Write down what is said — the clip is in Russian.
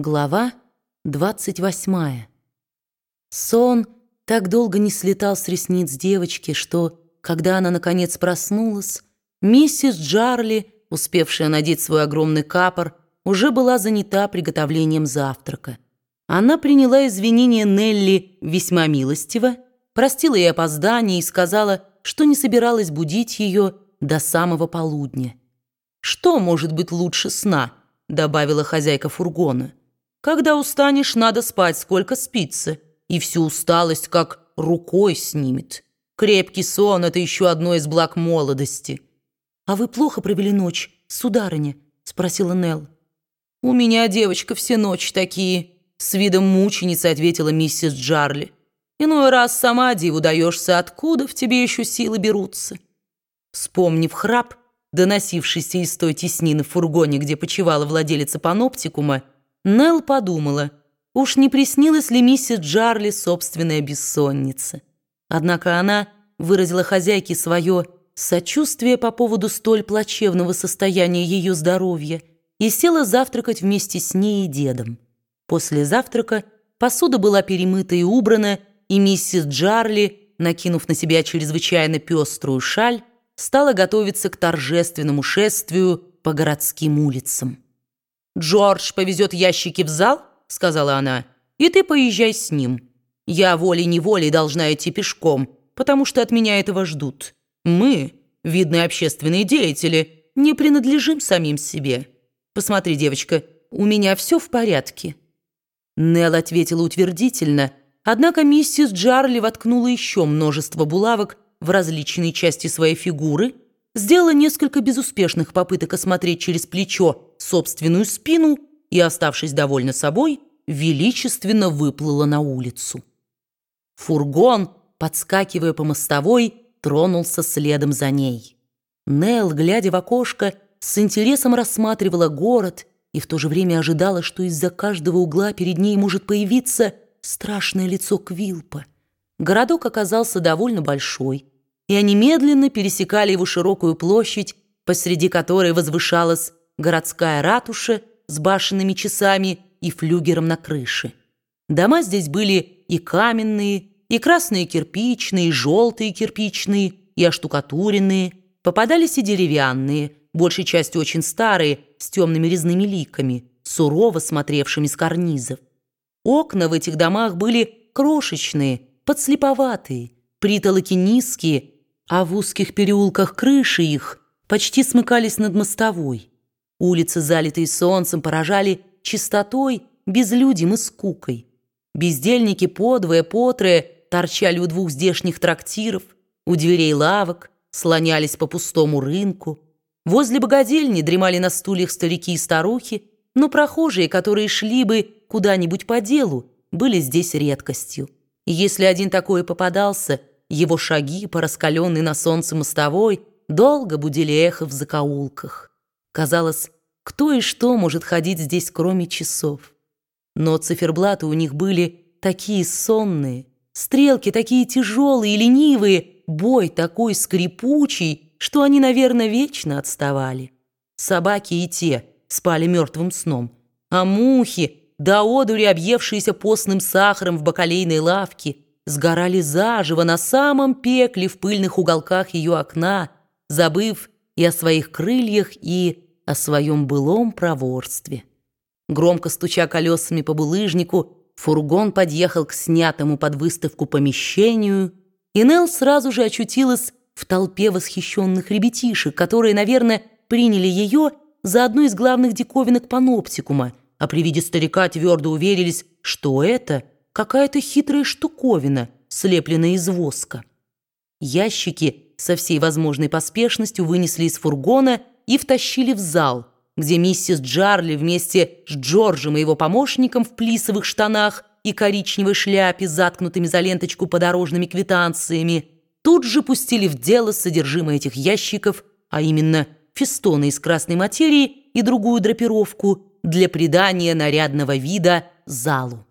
Глава 28. Сон так долго не слетал с ресниц девочки, что, когда она наконец проснулась, миссис Джарли, успевшая надеть свой огромный капор, уже была занята приготовлением завтрака. Она приняла извинения Нелли весьма милостиво, простила ей опоздание и сказала, что не собиралась будить ее до самого полудня. «Что может быть лучше сна?» — добавила хозяйка фургона. Когда устанешь, надо спать, сколько спится, и всю усталость как рукой снимет. Крепкий сон — это еще одно из благ молодости. «А вы плохо провели ночь, сударыня?» — спросила Нелл. «У меня, девочка, все ночи такие», — с видом мученицы ответила миссис Джарли. «Иной раз сама диву даешься, откуда в тебе еще силы берутся». Вспомнив храп, доносившийся из той теснины в фургоне, где почивала владелица паноптикума, Нелл подумала, уж не приснилась ли миссис Джарли собственная бессонница. Однако она выразила хозяйке свое сочувствие по поводу столь плачевного состояния ее здоровья и села завтракать вместе с ней и дедом. После завтрака посуда была перемыта и убрана, и миссис Джарли, накинув на себя чрезвычайно пеструю шаль, стала готовиться к торжественному шествию по городским улицам. «Джордж повезет ящики в зал», — сказала она, — «и ты поезжай с ним. Я волей-неволей должна идти пешком, потому что от меня этого ждут. Мы, видные общественные деятели, не принадлежим самим себе. Посмотри, девочка, у меня все в порядке». Нелл ответила утвердительно, однако миссис Джарли воткнула еще множество булавок в различные части своей фигуры, сделала несколько безуспешных попыток осмотреть через плечо собственную спину и, оставшись довольна собой, величественно выплыла на улицу. Фургон, подскакивая по мостовой, тронулся следом за ней. Нел, глядя в окошко, с интересом рассматривала город и в то же время ожидала, что из-за каждого угла перед ней может появиться страшное лицо Квилпа. Городок оказался довольно большой, и они медленно пересекали его широкую площадь, посреди которой возвышалась городская ратуша с башенными часами и флюгером на крыше. Дома здесь были и каменные, и красные кирпичные, и желтые кирпичные, и оштукатуренные. Попадались и деревянные, большей частью очень старые, с темными резными ликами, сурово смотревшими с карнизов. Окна в этих домах были крошечные, подслеповатые, притолоки низкие, а в узких переулках крыши их почти смыкались над мостовой. Улицы, залитые солнцем, поражали чистотой, безлюдем и скукой. Бездельники подвое, потрое торчали у двух здешних трактиров, у дверей лавок, слонялись по пустому рынку. Возле богадельни дремали на стульях старики и старухи, но прохожие, которые шли бы куда-нибудь по делу, были здесь редкостью. Если один такой попадался, его шаги по раскаленной на солнце мостовой долго будили эхо в закоулках. Казалось, кто и что может ходить здесь, кроме часов. Но циферблаты у них были такие сонные, стрелки такие тяжелые и ленивые, бой такой скрипучий, что они, наверное, вечно отставали. Собаки и те спали мертвым сном, а мухи, до одури объевшиеся постным сахаром в бакалейной лавке, сгорали заживо на самом пекле в пыльных уголках ее окна, забыв и о своих крыльях, и о своем былом проворстве. Громко стуча колесами по булыжнику, фургон подъехал к снятому под выставку помещению, и Нелл сразу же очутилась в толпе восхищенных ребятишек, которые, наверное, приняли ее за одну из главных диковинок паноптикума, а при виде старика твердо уверились, что это какая-то хитрая штуковина, слепленная из воска. Ящики со всей возможной поспешностью вынесли из фургона и втащили в зал, где миссис Джарли вместе с Джорджем и его помощником в плисовых штанах и коричневой шляпе, заткнутыми за ленточку подорожными квитанциями, тут же пустили в дело содержимое этих ящиков, а именно фестоны из красной материи и другую драпировку для придания нарядного вида залу.